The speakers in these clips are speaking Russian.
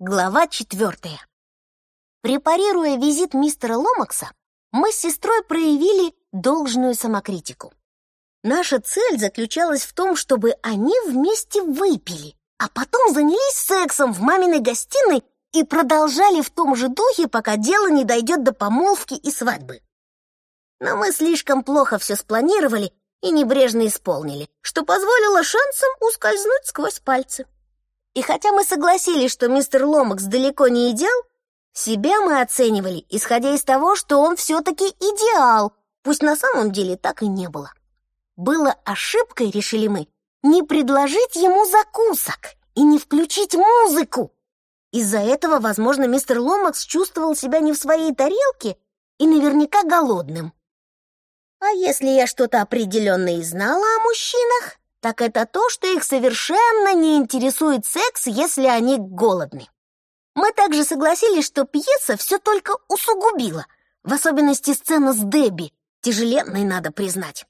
Глава четвертая. Препарируя визит мистера Ломакса, мы с сестрой проявили должную самокритику. Наша цель заключалась в том, чтобы они вместе выпили, а потом занялись сексом в маминой гостиной и продолжали в том же духе, пока дело не дойдет до помолвки и свадьбы. Но мы слишком плохо все спланировали и небрежно исполнили, что позволило шансам ускользнуть сквозь пальцы. И хотя мы согласились, что мистер Ломакс далеко не идеал, себя мы оценивали, исходя из того, что он все-таки идеал, пусть на самом деле так и не было. Было ошибкой, решили мы, не предложить ему закусок и не включить музыку. Из-за этого, возможно, мистер Ломакс чувствовал себя не в своей тарелке и наверняка голодным. А если я что-то определенно и знала о мужчинах, так это то, что их совершенно не интересует секс, если они голодны. Мы также согласились, что пьеса все только усугубила, в особенности сцена с Дебби, тяжеленной, надо признать.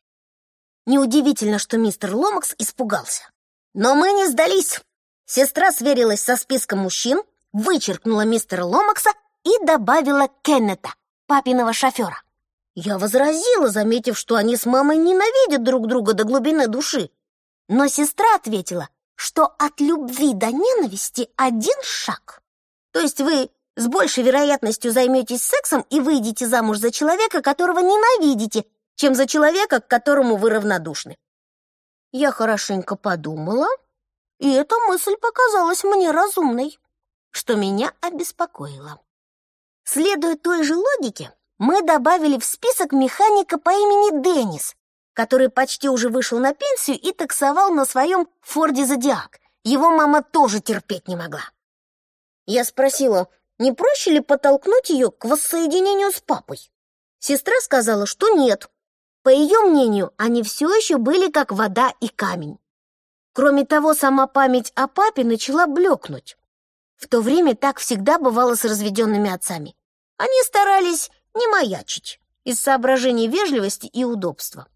Неудивительно, что мистер Ломакс испугался. Но мы не сдались. Сестра сверилась со списком мужчин, вычеркнула мистера Ломакса и добавила Кеннета, папиного шофера. Я возразила, заметив, что они с мамой ненавидят друг друга до глубины души. Но сестра ответила, что от любви до ненависти один шаг. То есть вы с большей вероятностью займетесь сексом и выйдете замуж за человека, которого ненавидите, чем за человека, к которому вы равнодушны. Я хорошенько подумала, и эта мысль показалась мне разумной, что меня обеспокоило. Следуя той же логике, мы добавили в список механика по имени Деннис, который почти уже вышел на пенсию и таксовал на своем Форде Зодиак. Его мама тоже терпеть не могла. Я спросила, не проще ли подтолкнуть ее к воссоединению с папой? Сестра сказала, что нет. По ее мнению, они все еще были как вода и камень. Кроме того, сама память о папе начала блекнуть. В то время так всегда бывало с разведенными отцами. Они старались не маячить из соображений вежливости и удобства.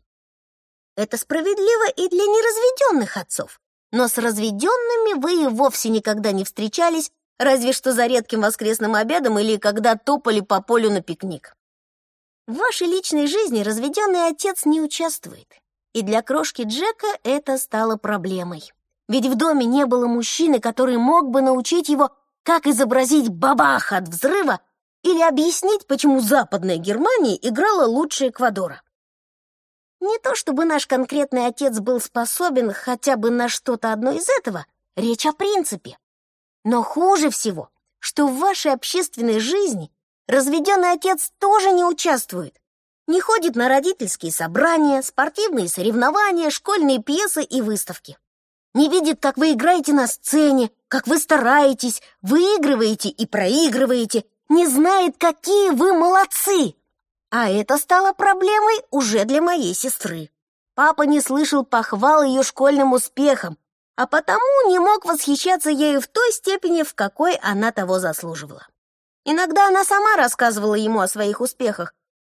Это справедливо и для неразведенных отцов. Но с разведенными вы и вовсе никогда не встречались, разве что за редким воскресным обедом или когда топали по полю на пикник. В вашей личной жизни разведенный отец не участвует. И для крошки Джека это стало проблемой. Ведь в доме не было мужчины, который мог бы научить его, как изобразить бабах от взрыва или объяснить, почему Западная Германия играла лучше Эквадора. Не то чтобы наш конкретный отец был способен хотя бы на что-то одно из этого, речь о принципе. Но хуже всего, что в вашей общественной жизни разведенный отец тоже не участвует. Не ходит на родительские собрания, спортивные соревнования, школьные пьесы и выставки. Не видит, как вы играете на сцене, как вы стараетесь, выигрываете и проигрываете, не знает, какие вы молодцы, а это стало проблемой уже для моей сестры. Папа не слышал похвал ее школьным успехам, а потому не мог восхищаться ею в той степени, в какой она того заслуживала. Иногда она сама рассказывала ему о своих успехах,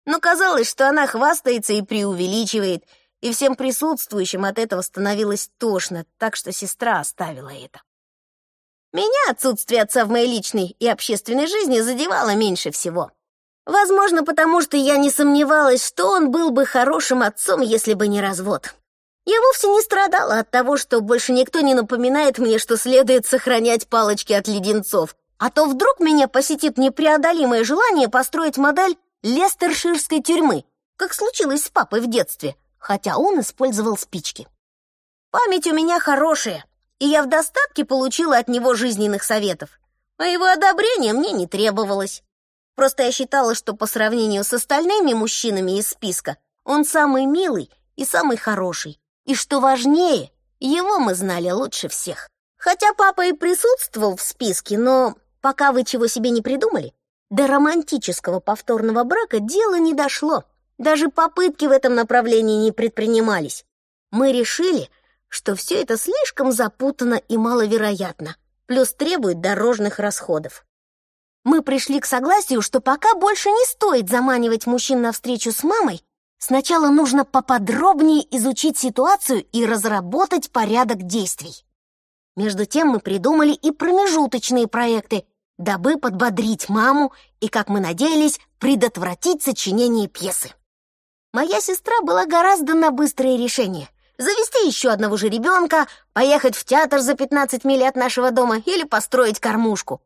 но казалось, что она хвастается и преувеличивает, и всем присутствующим от этого становилось тошно, так что сестра оставила это. Меня отсутствие отца в моей личной и общественной жизни задевало меньше всего. Возможно, потому что я не сомневалась, что он был бы хорошим отцом, если бы не развод. Я вовсе не страдала от того, что больше никто не напоминает мне, что следует сохранять палочки от леденцов, а то вдруг меня посетит непреодолимое желание построить модель лестерширской тюрьмы, как случилось с папой в детстве, хотя он использовал спички. Память у меня хорошая, и я в достатке получила от него жизненных советов, а его одобрения мне не требовалось. Просто я считала, что по сравнению с остальными мужчинами из списка он самый милый и самый хороший. И что важнее, его мы знали лучше всех. Хотя папа и присутствовал в списке, но пока вы чего себе не придумали, до романтического повторного брака дело не дошло. Даже попытки в этом направлении не предпринимались. Мы решили, что все это слишком запутанно и маловероятно, плюс требует дорожных расходов мы пришли к согласию, что пока больше не стоит заманивать мужчин на встречу с мамой, сначала нужно поподробнее изучить ситуацию и разработать порядок действий. Между тем мы придумали и промежуточные проекты, дабы подбодрить маму и, как мы надеялись, предотвратить сочинение пьесы. Моя сестра была гораздо на быстрое решение. Завести еще одного же ребенка, поехать в театр за 15 миль от нашего дома или построить кормушку.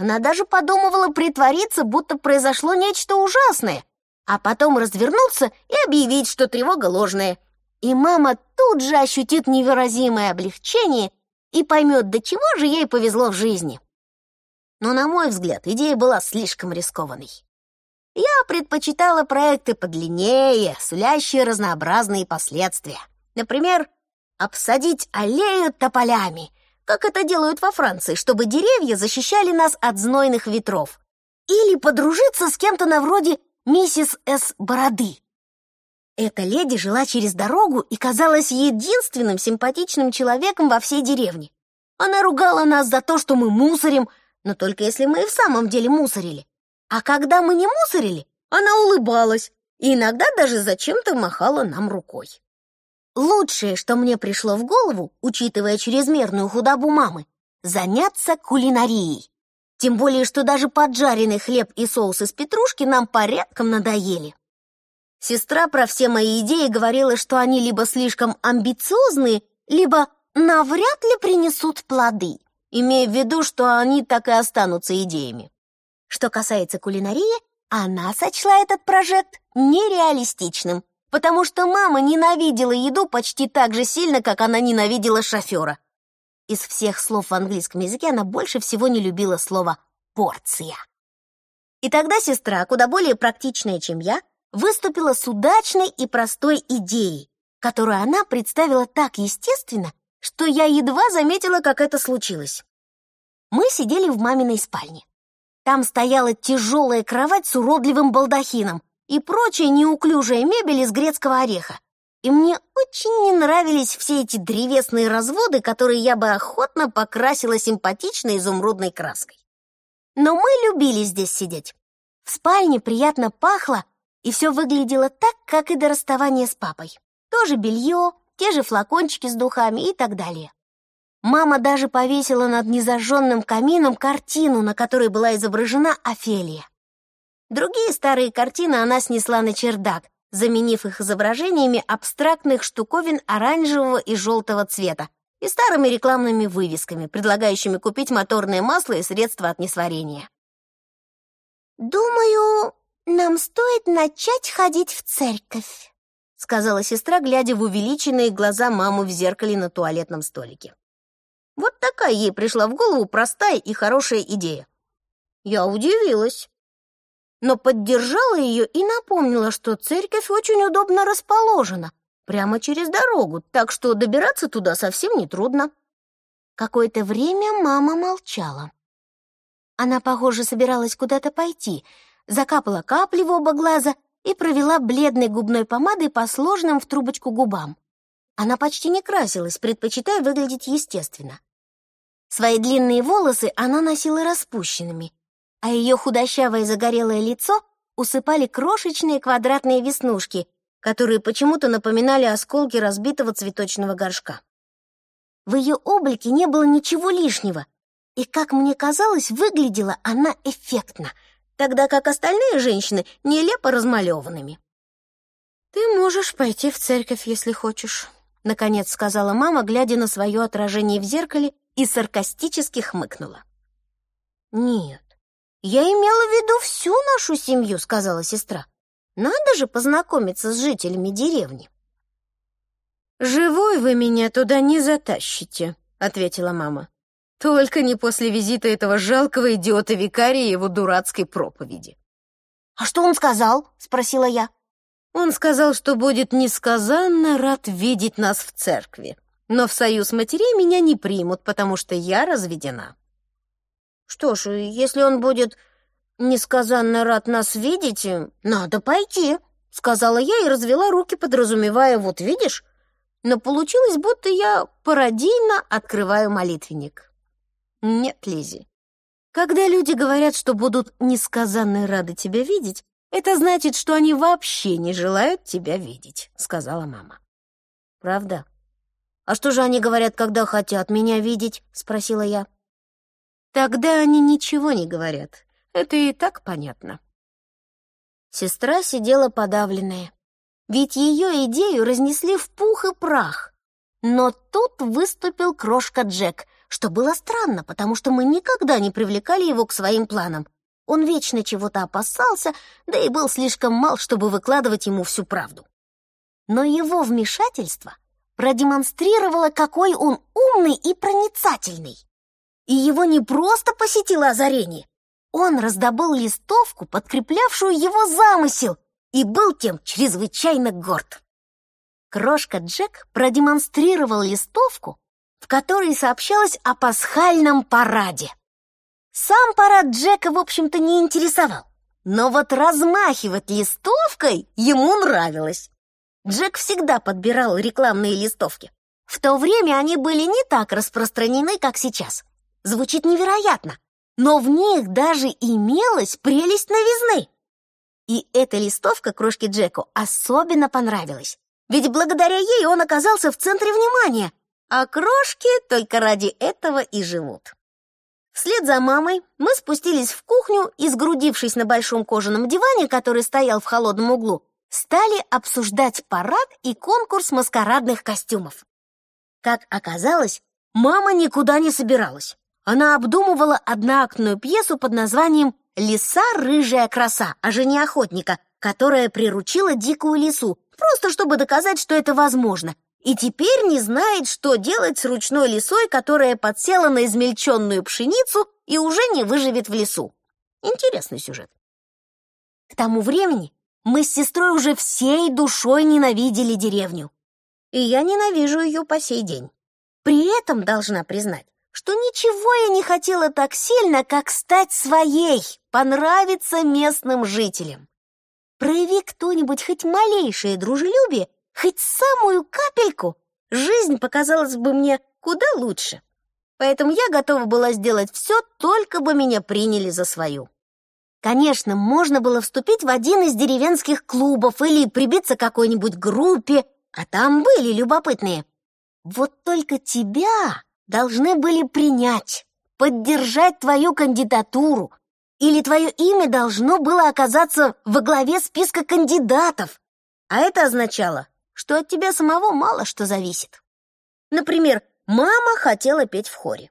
Она даже подумывала притвориться, будто произошло нечто ужасное, а потом развернуться и объявить, что тревога ложная. И мама тут же ощутит невыразимое облегчение и поймет, до чего же ей повезло в жизни. Но, на мой взгляд, идея была слишком рискованной. Я предпочитала проекты подлиннее, сулящие разнообразные последствия. Например, обсадить аллею тополями, как это делают во Франции, чтобы деревья защищали нас от знойных ветров. Или подружиться с кем-то на вроде миссис С. Бороды. Эта леди жила через дорогу и казалась единственным симпатичным человеком во всей деревне. Она ругала нас за то, что мы мусорим, но только если мы и в самом деле мусорили. А когда мы не мусорили, она улыбалась и иногда даже зачем-то махала нам рукой. Лучшее, что мне пришло в голову, учитывая чрезмерную худобу мамы, заняться кулинарией. Тем более, что даже поджаренный хлеб и соус из петрушки нам порядком надоели. Сестра про все мои идеи говорила, что они либо слишком амбициозные, либо навряд ли принесут плоды, имея в виду, что они так и останутся идеями. Что касается кулинарии, она сочла этот прожект нереалистичным, потому что мама ненавидела еду почти так же сильно, как она ненавидела шофера. Из всех слов в английском языке она больше всего не любила слово «порция». И тогда сестра, куда более практичная, чем я, выступила с удачной и простой идеей, которую она представила так естественно, что я едва заметила, как это случилось. Мы сидели в маминой спальне. Там стояла тяжелая кровать с уродливым балдахином и прочая неуклюжая мебель из грецкого ореха. И мне очень не нравились все эти древесные разводы, которые я бы охотно покрасила симпатичной изумрудной краской. Но мы любили здесь сидеть. В спальне приятно пахло, и все выглядело так, как и до расставания с папой. Тоже белье, те же флакончики с духами и так далее. Мама даже повесила над незажженным камином картину, на которой была изображена Офелия. Другие старые картины она снесла на чердак, заменив их изображениями абстрактных штуковин оранжевого и желтого цвета и старыми рекламными вывесками, предлагающими купить моторное масло и средства от несварения. «Думаю, нам стоит начать ходить в церковь», сказала сестра, глядя в увеличенные глаза мамы в зеркале на туалетном столике. Вот такая ей пришла в голову простая и хорошая идея. Я удивилась, но поддержала ее и напомнила, что церковь очень удобно расположена, прямо через дорогу, так что добираться туда совсем не трудно. Какое-то время мама молчала. Она, похоже, собиралась куда-то пойти — закапала капли в оба глаза и провела бледной губной помадой по сложным в трубочку губам. Она почти не красилась, предпочитая выглядеть естественно. Свои длинные волосы она носила распущенными, а ее худощавое загорелое лицо усыпали крошечные квадратные веснушки, которые почему-то напоминали осколки разбитого цветочного горшка. В ее облике не было ничего лишнего, и, как мне казалось, выглядела она эффектно — тогда как остальные женщины нелепо размалеванными. «Ты можешь пойти в церковь, если хочешь», — наконец сказала мама, глядя на свое отражение в зеркале и саркастически хмыкнула. «Нет, я имела в виду всю нашу семью», — сказала сестра. «Надо же познакомиться с жителями деревни». «Живой вы меня туда не затащите», — ответила мама. Только не после визита этого жалкого идиота-викария и его дурацкой проповеди. «А что он сказал?» — спросила я. Он сказал, что будет несказанно рад видеть нас в церкви, но в союз матерей меня не примут, потому что я разведена. Что ж, если он будет несказанно рад нас видеть, надо пойти, сказала я и развела руки, подразумевая, вот видишь, но получилось, будто я пародийно открываю молитвенник. Нет, Лизи. Когда люди говорят, что будут несказанно рады тебя видеть, это значит, что они вообще не желают тебя видеть, сказала мама. Правда? «А что же они говорят, когда хотят меня видеть?» — спросила я. «Тогда они ничего не говорят. Это и так понятно». Сестра сидела подавленная. Ведь ее идею разнесли в пух и прах. Но тут выступил крошка Джек, что было странно, потому что мы никогда не привлекали его к своим планам. Он вечно чего-то опасался, да и был слишком мал, чтобы выкладывать ему всю правду. Но его вмешательство продемонстрировало, какой он умный и проницательный. И его не просто посетило озарение. Он раздобыл листовку, подкреплявшую его замысел, и был тем чрезвычайно горд. Крошка Джек продемонстрировал листовку, в которой сообщалось о пасхальном параде. Сам парад Джека, в общем-то, не интересовал, но вот размахивать листовкой ему нравилось. Джек всегда подбирал рекламные листовки. В то время они были не так распространены, как сейчас. Звучит невероятно, но в них даже имелась прелесть новизны. И эта листовка крошке Джеку особенно понравилась, ведь благодаря ей он оказался в центре внимания, а крошки только ради этого и живут. Вслед за мамой мы спустились в кухню и, сгрудившись на большом кожаном диване, который стоял в холодном углу, стали обсуждать парад и конкурс маскарадных костюмов. Как оказалось, мама никуда не собиралась. Она обдумывала одноактную пьесу под названием «Лиса рыжая краса» о жене охотника, которая приручила дикую лису, просто чтобы доказать, что это возможно, и теперь не знает, что делать с ручной лисой, которая подсела на измельченную пшеницу и уже не выживет в лесу. Интересный сюжет. К тому времени мы с сестрой уже всей душой ненавидели деревню. И я ненавижу ее по сей день. При этом должна признать, что ничего я не хотела так сильно, как стать своей, понравиться местным жителям. Прояви кто-нибудь хоть малейшее дружелюбие, хоть самую капельку, жизнь показалась бы мне куда лучше. Поэтому я готова была сделать все, только бы меня приняли за свою. Конечно, можно было вступить в один из деревенских клубов или прибиться к какой-нибудь группе, а там были любопытные. Вот только тебя должны были принять, поддержать твою кандидатуру, или твое имя должно было оказаться во главе списка кандидатов. А это означало, что от тебя самого мало что зависит. Например, мама хотела петь в хоре.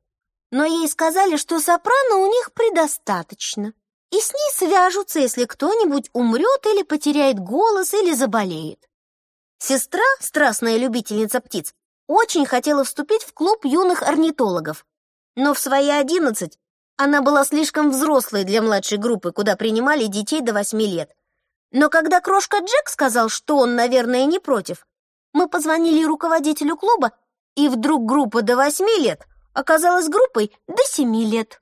Но ей сказали, что сопрано у них предостаточно, и с ней свяжутся, если кто-нибудь умрет или потеряет голос или заболеет. Сестра, страстная любительница птиц, очень хотела вступить в клуб юных орнитологов, но в свои одиннадцать она была слишком взрослой для младшей группы, куда принимали детей до восьми лет. Но когда крошка Джек сказал, что он, наверное, не против, мы позвонили руководителю клуба, и вдруг группа до восьми лет оказалась группой до семи лет.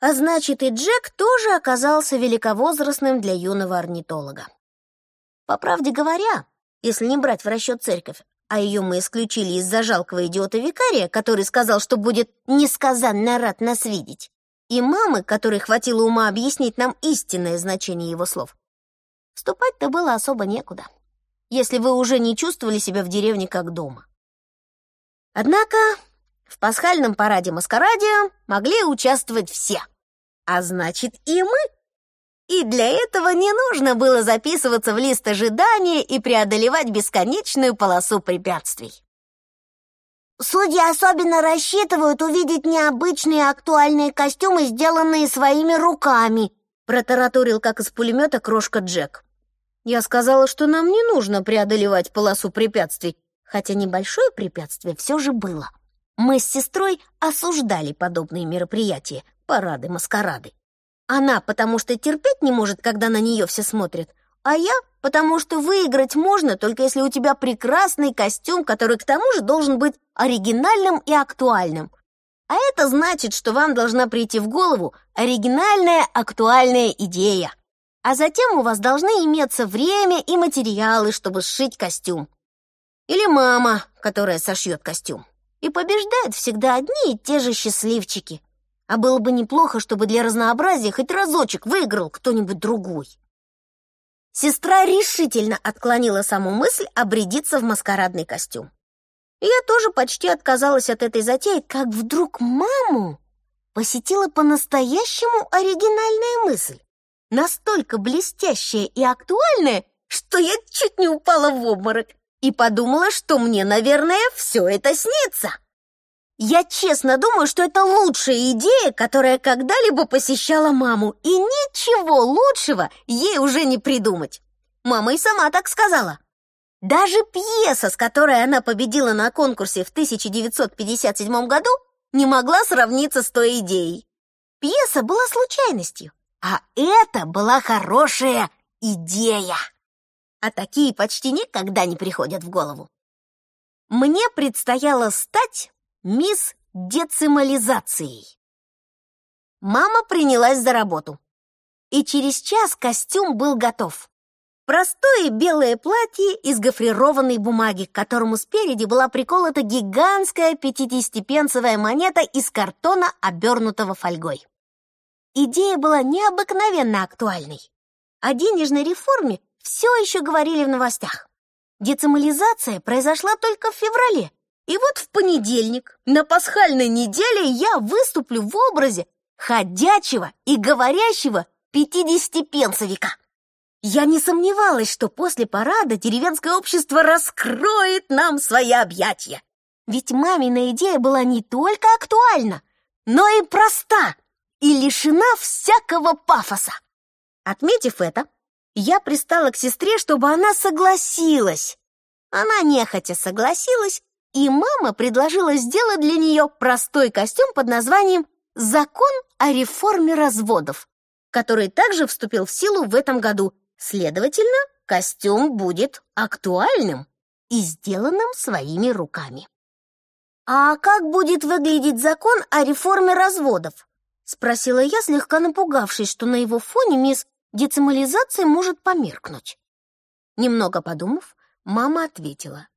А значит, и Джек тоже оказался великовозрастным для юного орнитолога. По правде говоря, если не брать в расчет церковь, а ее мы исключили из-за жалкого идиота-викария, который сказал, что будет несказанно рад нас видеть, и мамы, которой хватило ума объяснить нам истинное значение его слов. Вступать-то было особо некуда, если вы уже не чувствовали себя в деревне как дома. Однако в пасхальном параде-маскараде могли участвовать все, а значит и мы. И для этого не нужно было записываться в лист ожидания и преодолевать бесконечную полосу препятствий. Судьи особенно рассчитывают увидеть необычные актуальные костюмы, сделанные своими руками, протараторил как из пулемета крошка Джек. Я сказала, что нам не нужно преодолевать полосу препятствий, хотя небольшое препятствие все же было. Мы с сестрой осуждали подобные мероприятия, парады-маскарады. Она, потому что терпеть не может, когда на нее все смотрят, а я, потому что выиграть можно, только если у тебя прекрасный костюм, который к тому же должен быть оригинальным и актуальным. А это значит, что вам должна прийти в голову оригинальная, актуальная идея. А затем у вас должны иметься время и материалы, чтобы сшить костюм. Или мама, которая сошьет костюм. И побеждают всегда одни и те же счастливчики. А было бы неплохо, чтобы для разнообразия хоть разочек выиграл кто-нибудь другой. Сестра решительно отклонила саму мысль обрядиться в маскарадный костюм. Я тоже почти отказалась от этой затеи, как вдруг маму посетила по-настоящему оригинальная мысль. Настолько блестящая и актуальная, что я чуть не упала в обморок и подумала, что мне, наверное, все это снится. Я честно думаю, что это лучшая идея, которая когда-либо посещала маму, и ничего лучшего ей уже не придумать. Мама и сама так сказала. Даже пьеса, с которой она победила на конкурсе в 1957 году, не могла сравниться с той идеей. Пьеса была случайностью, а это была хорошая идея. А такие почти никогда не приходят в голову. Мне предстояло стать мисс децимализацией. Мама принялась за работу. И через час костюм был готов. Простое белое платье из гофрированной бумаги, к которому спереди была приколота гигантская пятидесятипенсовая монета из картона, обернутого фольгой. Идея была необыкновенно актуальной. О денежной реформе все еще говорили в новостях. Децимализация произошла только в феврале. И вот в понедельник, на пасхальной неделе, я выступлю в образе ходячего и говорящего пятидесятипенсовика. Я не сомневалась, что после парада деревенское общество раскроет нам свои объятия. Ведь мамина идея была не только актуальна, но и проста и лишена всякого пафоса. Отметив это, я пристала к сестре, чтобы она согласилась. Она нехотя согласилась, и мама предложила сделать для нее простой костюм под названием «Закон о реформе разводов», который также вступил в силу в этом году Следовательно, костюм будет актуальным и сделанным своими руками. «А как будет выглядеть закон о реформе разводов?» — спросила я, слегка напугавшись, что на его фоне мисс децимализация может померкнуть. Немного подумав, мама ответила.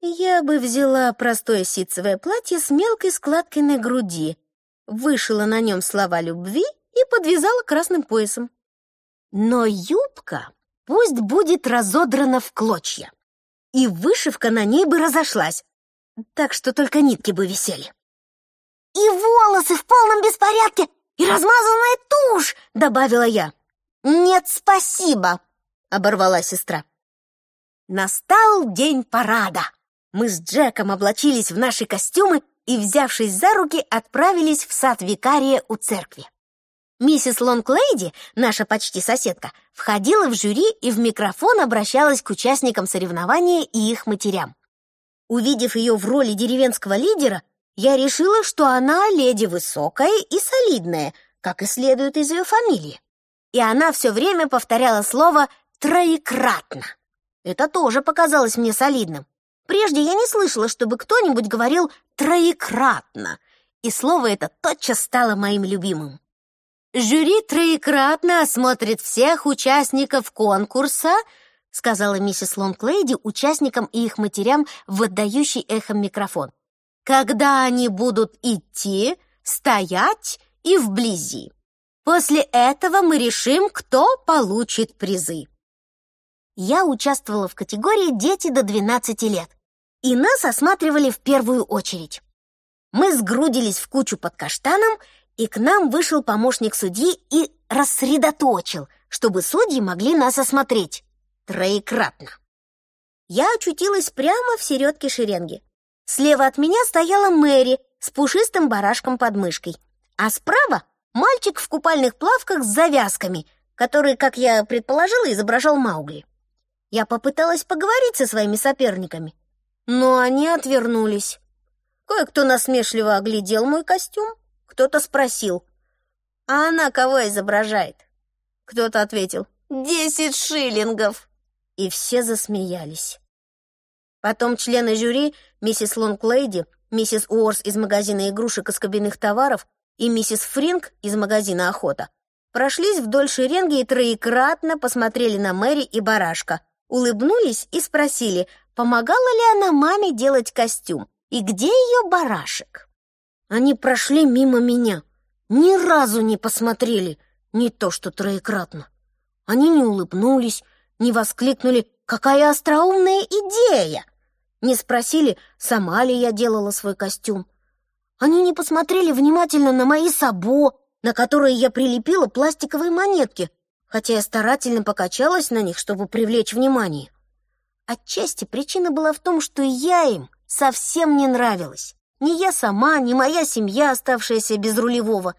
«Я бы взяла простое ситцевое платье с мелкой складкой на груди, вышила на нем слова любви и подвязала красным поясом. Но юбка пусть будет разодрана в клочья, и вышивка на ней бы разошлась, так что только нитки бы висели. «И волосы в полном беспорядке, и размазанная тушь!» — добавила я. «Нет, спасибо!» — оборвала сестра. Настал день парада. Мы с Джеком облачились в наши костюмы и, взявшись за руки, отправились в сад викария у церкви. Миссис Лонглейди, наша почти соседка, входила в жюри и в микрофон обращалась к участникам соревнования и их матерям. Увидев ее в роли деревенского лидера, я решила, что она леди высокая и солидная, как и следует из ее фамилии. И она все время повторяла слово «троекратно». Это тоже показалось мне солидным. Прежде я не слышала, чтобы кто-нибудь говорил «троекратно», и слово это тотчас стало моим любимым. «Жюри троекратно осмотрит всех участников конкурса», сказала миссис Лонглейди участникам и их матерям в отдающий эхом микрофон. «Когда они будут идти, стоять и вблизи. После этого мы решим, кто получит призы». Я участвовала в категории «Дети до 12 лет», и нас осматривали в первую очередь. Мы сгрудились в кучу под каштаном и к нам вышел помощник судьи и рассредоточил, чтобы судьи могли нас осмотреть. Троекратно. Я очутилась прямо в середке шеренги. Слева от меня стояла Мэри с пушистым барашком под мышкой, а справа мальчик в купальных плавках с завязками, который, как я предположила, изображал Маугли. Я попыталась поговорить со своими соперниками, но они отвернулись. Кое-кто насмешливо оглядел мой костюм, кто-то спросил, «А она кого изображает?» Кто-то ответил, «Десять шиллингов!» И все засмеялись. Потом члены жюри, миссис Лонглейди, миссис Уорс из магазина игрушек и скобяных товаров и миссис Фринг из магазина «Охота» прошлись вдоль шеренги и троекратно посмотрели на Мэри и Барашка, улыбнулись и спросили, помогала ли она маме делать костюм и где ее барашек. Они прошли мимо меня, ни разу не посмотрели, не то что троекратно. Они не улыбнулись, не воскликнули «Какая остроумная идея!» не спросили, сама ли я делала свой костюм. Они не посмотрели внимательно на мои сабо, на которые я прилепила пластиковые монетки, хотя я старательно покачалась на них, чтобы привлечь внимание. Отчасти причина была в том, что я им совсем не нравилась. Ни я сама, ни моя семья, оставшаяся без рулевого.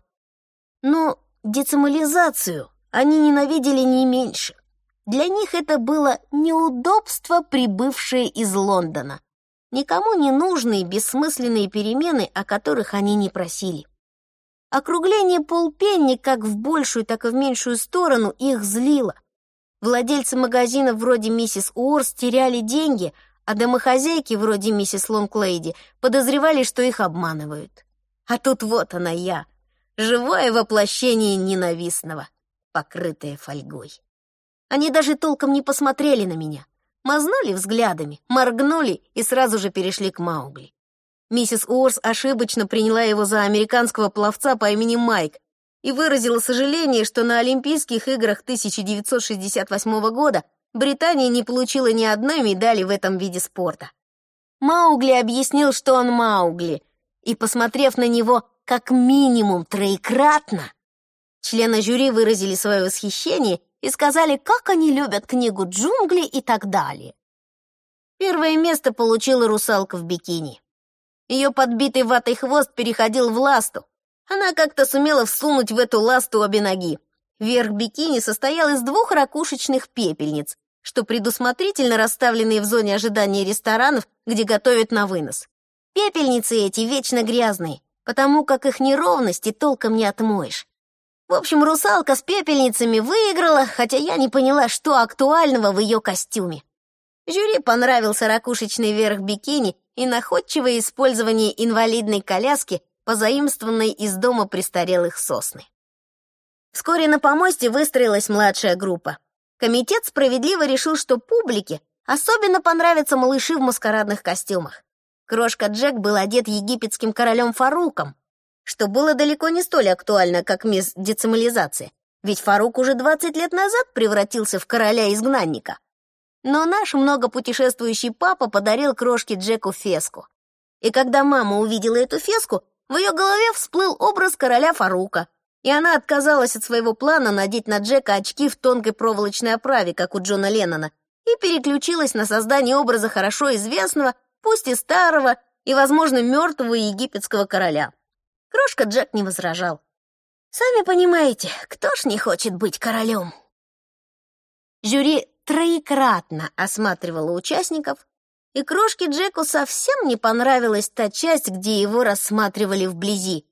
Но децимализацию они ненавидели не меньше. Для них это было неудобство, прибывшее из Лондона. Никому не нужные бессмысленные перемены, о которых они не просили. Округление полпенни как в большую, так и в меньшую сторону их злило. Владельцы магазинов вроде миссис Уорс теряли деньги, а домохозяйки вроде миссис Лонглейди подозревали, что их обманывают. А тут вот она я, живое воплощение ненавистного, покрытое фольгой. Они даже толком не посмотрели на меня. Мазнули взглядами, моргнули и сразу же перешли к Маугли. Миссис Уорс ошибочно приняла его за американского пловца по имени Майк и выразила сожаление, что на Олимпийских играх 1968 года Британия не получила ни одной медали в этом виде спорта. Маугли объяснил, что он Маугли, и, посмотрев на него как минимум троекратно, члены жюри выразили свое восхищение и сказали, как они любят книгу «Джунгли» и так далее. Первое место получила русалка в бикини. Ее подбитый ватой хвост переходил в ласту. Она как-то сумела всунуть в эту ласту обе ноги. Верх бикини состоял из двух ракушечных пепельниц, что предусмотрительно расставленные в зоне ожидания ресторанов, где готовят на вынос. Пепельницы эти вечно грязные, потому как их неровности толком не отмоешь. В общем, русалка с пепельницами выиграла, хотя я не поняла, что актуального в ее костюме. Жюри понравился ракушечный верх бикини и находчивое использование инвалидной коляски, позаимствованной из дома престарелых сосны. Вскоре на помосте выстроилась младшая группа. Комитет справедливо решил, что публике особенно понравятся малыши в маскарадных костюмах. Крошка Джек был одет египетским королем Фаруком, что было далеко не столь актуально, как мисс децимализация, ведь Фарук уже 20 лет назад превратился в короля-изгнанника. Но наш многопутешествующий папа подарил крошке Джеку феску. И когда мама увидела эту феску, в ее голове всплыл образ короля Фарука, и она отказалась от своего плана надеть на Джека очки в тонкой проволочной оправе, как у Джона Леннона, и переключилась на создание образа хорошо известного, пусть и старого, и, возможно, мертвого египетского короля. Крошка Джек не возражал. Сами понимаете, кто ж не хочет быть королем? Жюри троекратно осматривало участников, и крошке Джеку совсем не понравилась та часть, где его рассматривали вблизи.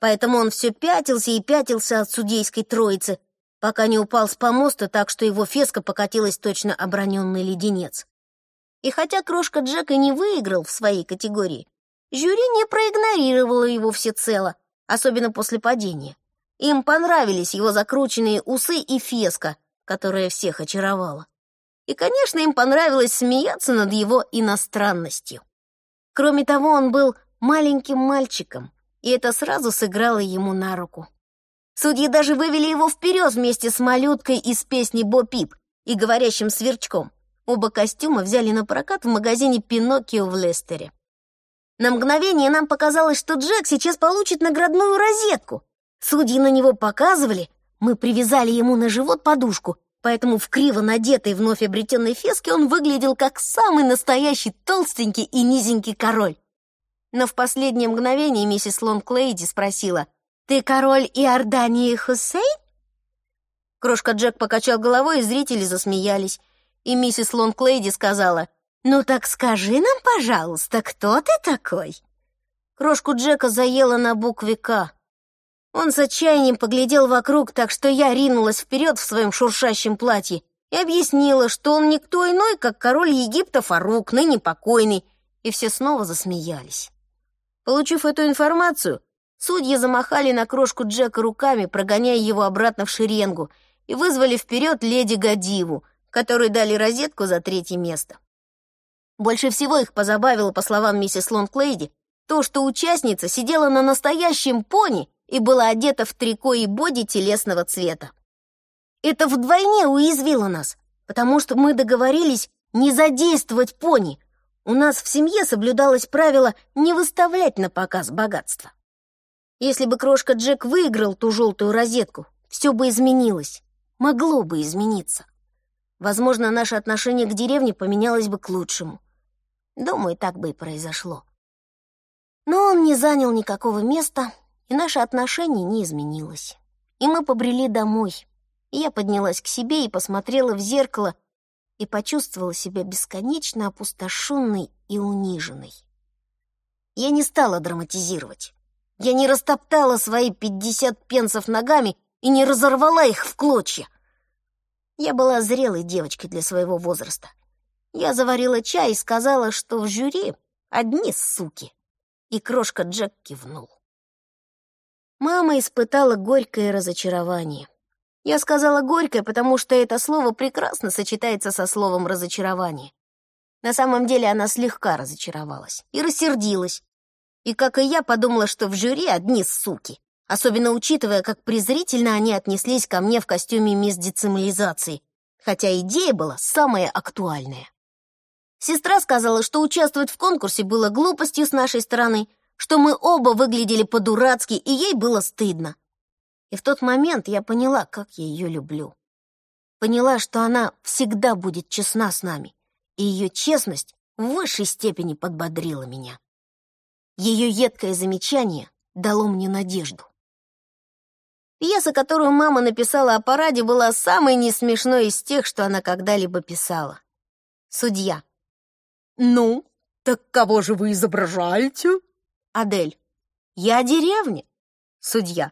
Поэтому он все пятился и пятился от судейской троицы, пока не упал с помоста так, что его феска покатилась точно оброненный леденец. И хотя крошка Джек и не выиграл в своей категории, Жюри не проигнорировало его всецело, особенно после падения. Им понравились его закрученные усы и феска, которая всех очаровала. И, конечно, им понравилось смеяться над его иностранностью. Кроме того, он был маленьким мальчиком, и это сразу сыграло ему на руку. Судьи даже вывели его вперед вместе с малюткой из песни «Бо Пип» и говорящим сверчком. Оба костюма взяли на прокат в магазине «Пиноккио» в Лестере. На мгновение нам показалось, что Джек сейчас получит наградную розетку. Судьи на него показывали, мы привязали ему на живот подушку, поэтому в криво надетой вновь обретенной феске он выглядел как самый настоящий толстенький и низенький король. Но в последнее мгновение миссис Лонглейди спросила, «Ты король Иордании Хусейн?» Крошка Джек покачал головой, и зрители засмеялись. И миссис Лонглейди сказала, «Ну так скажи нам, пожалуйста, кто ты такой?» Крошку Джека заела на букве «К». Он с отчаянием поглядел вокруг, так что я ринулась вперед в своем шуршащем платье и объяснила, что он никто иной, как король Египта Фарук, ныне покойный, и все снова засмеялись. Получив эту информацию, судьи замахали на крошку Джека руками, прогоняя его обратно в шеренгу, и вызвали вперед леди Гадиву, которой дали розетку за третье место. Больше всего их позабавило, по словам миссис Лонглейди, то, что участница сидела на настоящем пони и была одета в трико и боди телесного цвета. Это вдвойне уязвило нас, потому что мы договорились не задействовать пони. У нас в семье соблюдалось правило не выставлять на показ богатство. Если бы крошка Джек выиграл ту желтую розетку, все бы изменилось, могло бы измениться. Возможно, наше отношение к деревне поменялось бы к лучшему. Думаю, так бы и произошло. Но он не занял никакого места, наше отношение не изменилось. И мы побрели домой. Я поднялась к себе и посмотрела в зеркало и почувствовала себя бесконечно опустошенной и униженной. Я не стала драматизировать. Я не растоптала свои пятьдесят пенсов ногами и не разорвала их в клочья. Я была зрелой девочкой для своего возраста. Я заварила чай и сказала, что в жюри одни суки. И крошка Джек кивнул. Мама испытала горькое разочарование. Я сказала «горькое», потому что это слово прекрасно сочетается со словом «разочарование». На самом деле она слегка разочаровалась и рассердилась. И, как и я, подумала, что в жюри одни суки, особенно учитывая, как презрительно они отнеслись ко мне в костюме мисс децимализации, хотя идея была самая актуальная. Сестра сказала, что участвовать в конкурсе было глупостью с нашей стороны, что мы оба выглядели по-дурацки, и ей было стыдно. И в тот момент я поняла, как я ее люблю. Поняла, что она всегда будет честна с нами, и ее честность в высшей степени подбодрила меня. Ее едкое замечание дало мне надежду. Пьеса, которую мама написала о параде, была самой несмешной из тех, что она когда-либо писала. Судья. «Ну, так кого же вы изображаете?» Адель. «Я деревня». Судья.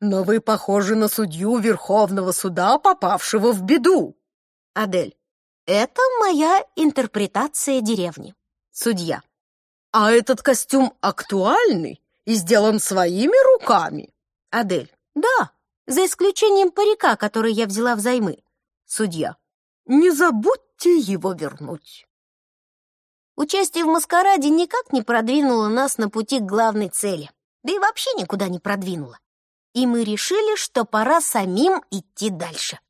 Но вы похожи на судью Верховного суда, попавшего в беду. Адель. Это моя интерпретация деревни. Судья. А этот костюм актуальный и сделан своими руками? Адель. Да, за исключением парика, который я взяла взаймы. Судья. Не забудьте его вернуть. Участие в маскараде никак не продвинуло нас на пути к главной цели, да и вообще никуда не продвинуло и мы решили, что пора самим идти дальше.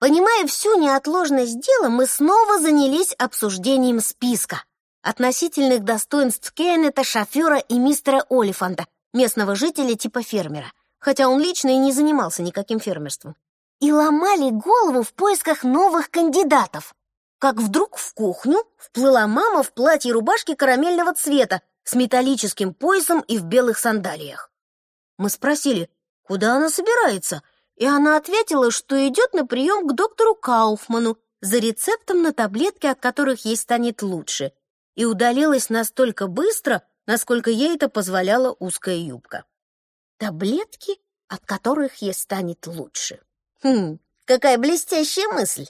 Понимая всю неотложность дела, мы снова занялись обсуждением списка относительных достоинств Кеннета, шофера и мистера Олифанта, местного жителя типа фермера, хотя он лично и не занимался никаким фермерством, и ломали голову в поисках новых кандидатов. Как вдруг в кухню вплыла мама в платье и рубашке карамельного цвета с металлическим поясом и в белых сандалиях. Мы спросили, куда она собирается, и она ответила, что идет на прием к доктору Кауфману за рецептом на таблетки, от которых ей станет лучше, и удалилась настолько быстро, насколько ей это позволяла узкая юбка. Таблетки, от которых ей станет лучше. Хм, какая блестящая мысль!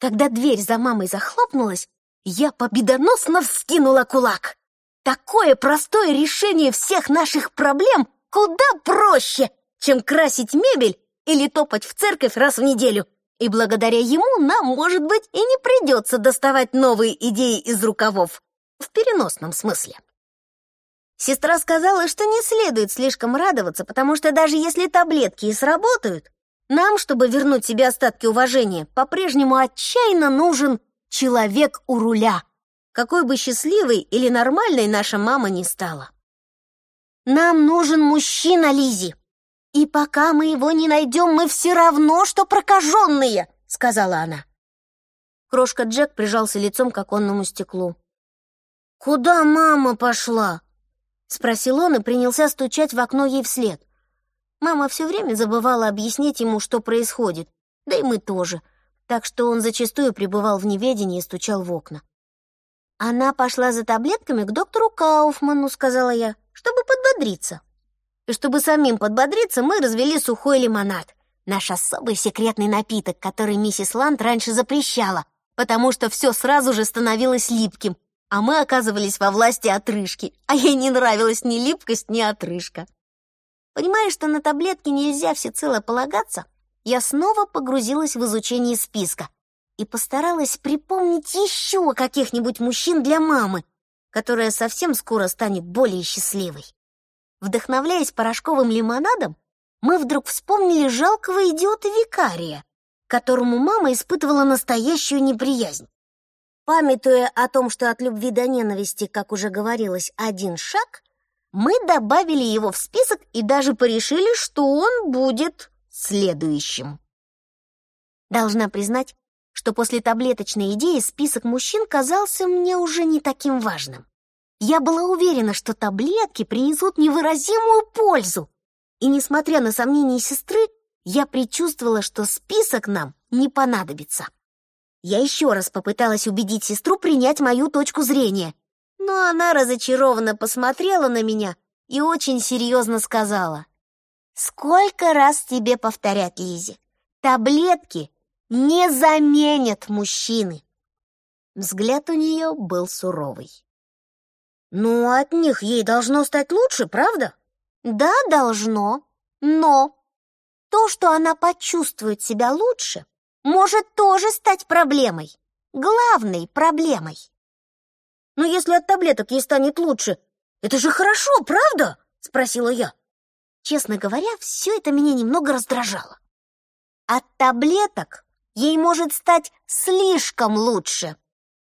Когда дверь за мамой захлопнулась, я победоносно вскинула кулак. Такое простое решение всех наших проблем куда проще, чем красить мебель или топать в церковь раз в неделю. И благодаря ему нам, может быть, и не придется доставать новые идеи из рукавов. В переносном смысле. Сестра сказала, что не следует слишком радоваться, потому что даже если таблетки и сработают, нам, чтобы вернуть себе остатки уважения, по-прежнему отчаянно нужен человек у руля, какой бы счастливой или нормальной наша мама не стала. Нам нужен мужчина, Лизи. И пока мы его не найдем, мы все равно, что прокаженные, сказала она. Крошка Джек прижался лицом к оконному стеклу. «Куда мама пошла?» — спросил он и принялся стучать в окно ей вслед. Мама все время забывала объяснить ему, что происходит, да и мы тоже, так что он зачастую пребывал в неведении и стучал в окна. «Она пошла за таблетками к доктору Кауфману», — сказала я чтобы подбодриться. И чтобы самим подбодриться, мы развели сухой лимонад, наш особый секретный напиток, который миссис Ланд раньше запрещала, потому что все сразу же становилось липким, а мы оказывались во власти отрыжки, а ей не нравилась ни липкость, ни отрыжка. Понимая, что на таблетки нельзя всецело полагаться, я снова погрузилась в изучение списка и постаралась припомнить еще каких-нибудь мужчин для мамы, которая совсем скоро станет более счастливой. Вдохновляясь порошковым лимонадом, мы вдруг вспомнили жалкого идиота-викария, которому мама испытывала настоящую неприязнь. Памятуя о том, что от любви до ненависти, как уже говорилось, один шаг, мы добавили его в список и даже порешили, что он будет следующим. Должна признать, что после таблеточной идеи список мужчин казался мне уже не таким важным. Я была уверена, что таблетки принесут невыразимую пользу. И, несмотря на сомнения сестры, я предчувствовала, что список нам не понадобится. Я еще раз попыталась убедить сестру принять мою точку зрения, но она разочарованно посмотрела на меня и очень серьезно сказала. «Сколько раз тебе повторять, Лизе? Таблетки не заменят мужчины!» Взгляд у нее был суровый. «Ну, от них ей должно стать лучше, правда?» «Да, должно. Но то, что она почувствует себя лучше, может тоже стать проблемой. Главной проблемой. Но если от таблеток ей станет лучше, это же хорошо, правда? Спросила я. Честно говоря, все это меня немного раздражало. От таблеток ей может стать слишком лучше.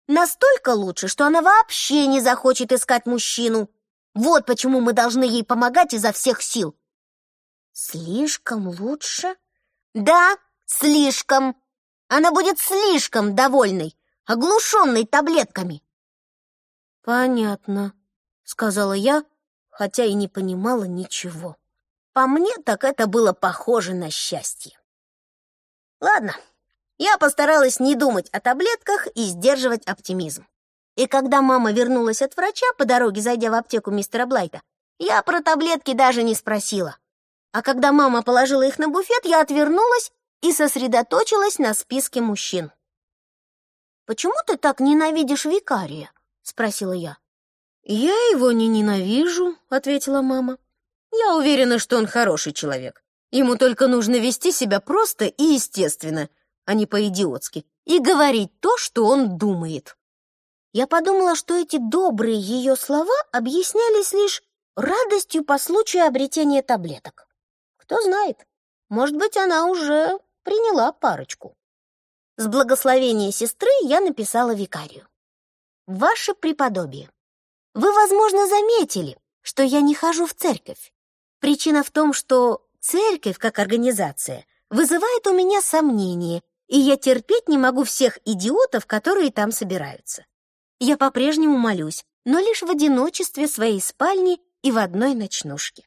Настолько лучше, что она вообще не захочет искать мужчину. Вот почему мы должны ей помогать изо всех сил. Слишком лучше? Да, слишком. Она будет слишком довольной, оглушенной таблетками. «Понятно», — сказала я, хотя и не понимала ничего. По мне так это было похоже на счастье. Ладно, я постаралась не думать о таблетках и сдерживать оптимизм. И когда мама вернулась от врача, по дороге зайдя в аптеку мистера Блайта, я про таблетки даже не спросила. А когда мама положила их на буфет, я отвернулась и сосредоточилась на списке мужчин. «Почему ты так ненавидишь викария?» — спросила я. «Я его не ненавижу», — ответила мама. «Я уверена, что он хороший человек. Ему только нужно вести себя просто и естественно, а не по-идиотски, и говорить то, что он думает». Я подумала, что эти добрые ее слова объяснялись лишь радостью по случаю обретения таблеток. Кто знает, может быть, она уже приняла парочку. С благословения сестры я написала викарию. «Ваше преподобие, вы, возможно, заметили, что я не хожу в церковь. Причина в том, что церковь, как организация, вызывает у меня сомнения, и я терпеть не могу всех идиотов, которые там собираются. Я по-прежнему молюсь, но лишь в одиночестве своей спальни и в одной ночнушке.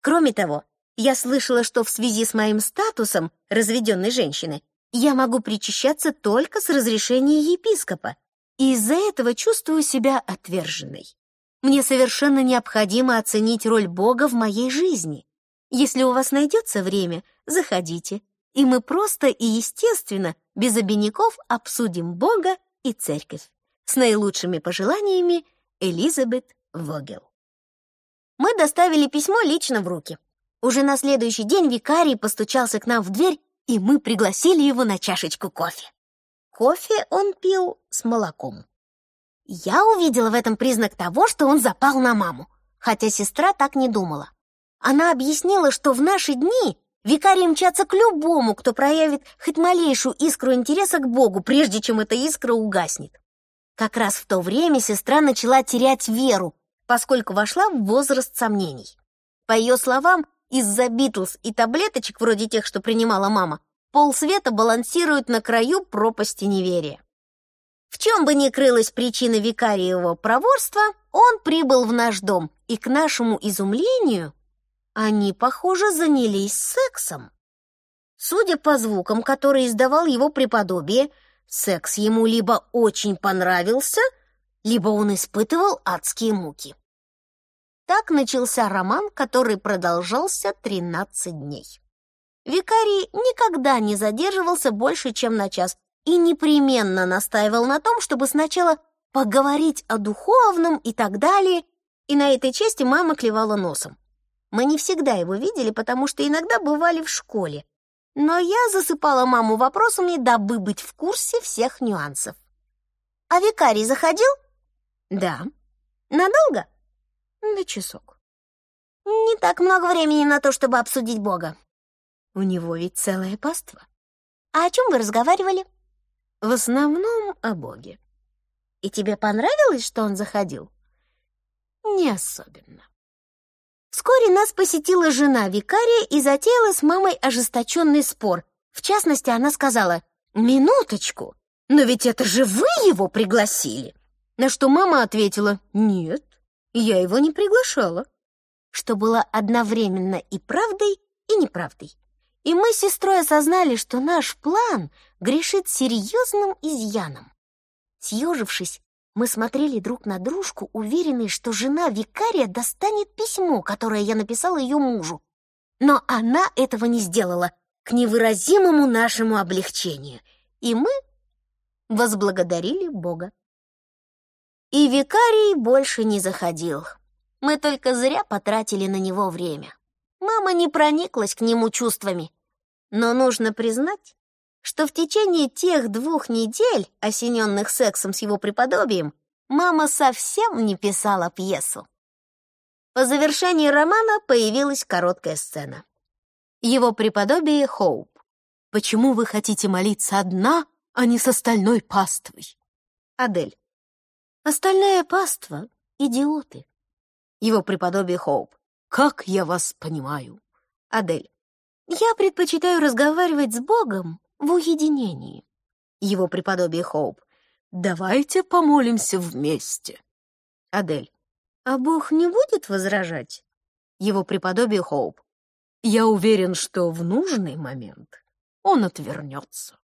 Кроме того, я слышала, что в связи с моим статусом разведенной женщины я могу причащаться только с разрешения епископа, и из-за этого чувствую себя отверженной. Мне совершенно необходимо оценить роль Бога в моей жизни. Если у вас найдется время, заходите, и мы просто и естественно, без обиняков, обсудим Бога и церковь. С наилучшими пожеланиями, Элизабет Вогел. Мы доставили письмо лично в руки. Уже на следующий день викарий постучался к нам в дверь, и мы пригласили его на чашечку кофе. Кофе он пил с молоком. Я увидела в этом признак того, что он запал на маму, хотя сестра так не думала. Она объяснила, что в наши дни викарии мчатся к любому, кто проявит хоть малейшую искру интереса к Богу, прежде чем эта искра угаснет. Как раз в то время сестра начала терять веру, поскольку вошла в возраст сомнений. По ее словам, из-за Битлз и таблеточек, вроде тех, что принимала мама, полсвета балансирует на краю пропасти неверия. В чем бы ни крылась причина викариевого проворства, он прибыл в наш дом, и к нашему изумлению они, похоже, занялись сексом. Судя по звукам, которые издавал его преподобие, секс ему либо очень понравился, либо он испытывал адские муки. Так начался роман, который продолжался 13 дней. Викарий никогда не задерживался больше, чем на час, и непременно настаивал на том, чтобы сначала поговорить о духовном и так далее, и на этой части мама клевала носом. Мы не всегда его видели, потому что иногда бывали в школе, но я засыпала маму вопросами, дабы быть в курсе всех нюансов. «А викарий заходил?» «Да». «Надолго?» на часок. Не так много времени на то, чтобы обсудить Бога. У него ведь целое паство. А о чем вы разговаривали? В основном о Боге. И тебе понравилось, что он заходил? Не особенно. Вскоре нас посетила жена викария и затеяла с мамой ожесточенный спор. В частности, она сказала, «Минуточку, но ведь это же вы его пригласили!» На что мама ответила, «Нет, я его не приглашала», что было одновременно и правдой, и неправдой. И мы с сестрой осознали, что наш план грешит серьезным изъяном. Съежившись, мы смотрели друг на дружку, уверенные, что жена викария достанет письмо, которое я написала ее мужу. Но она этого не сделала, к невыразимому нашему облегчению. И мы возблагодарили Бога. И викарий больше не заходил. Мы только зря потратили на него время. Мама не прониклась к нему чувствами. Но нужно признать, что в течение тех двух недель, осененных сексом с его преподобием, мама совсем не писала пьесу. По завершении романа появилась короткая сцена. Его преподобие Хоуп. «Почему вы хотите молиться одна, а не с остальной паствой?» Адель. «Остальная паства — идиоты». Его преподобие Хоуп. «Как я вас понимаю?» Адель. «Я предпочитаю разговаривать с Богом в уединении. Его преподобие Хоуп. Давайте помолимся вместе. Адель. А Бог не будет возражать? Его преподобие Хоуп. Я уверен, что в нужный момент он отвернется.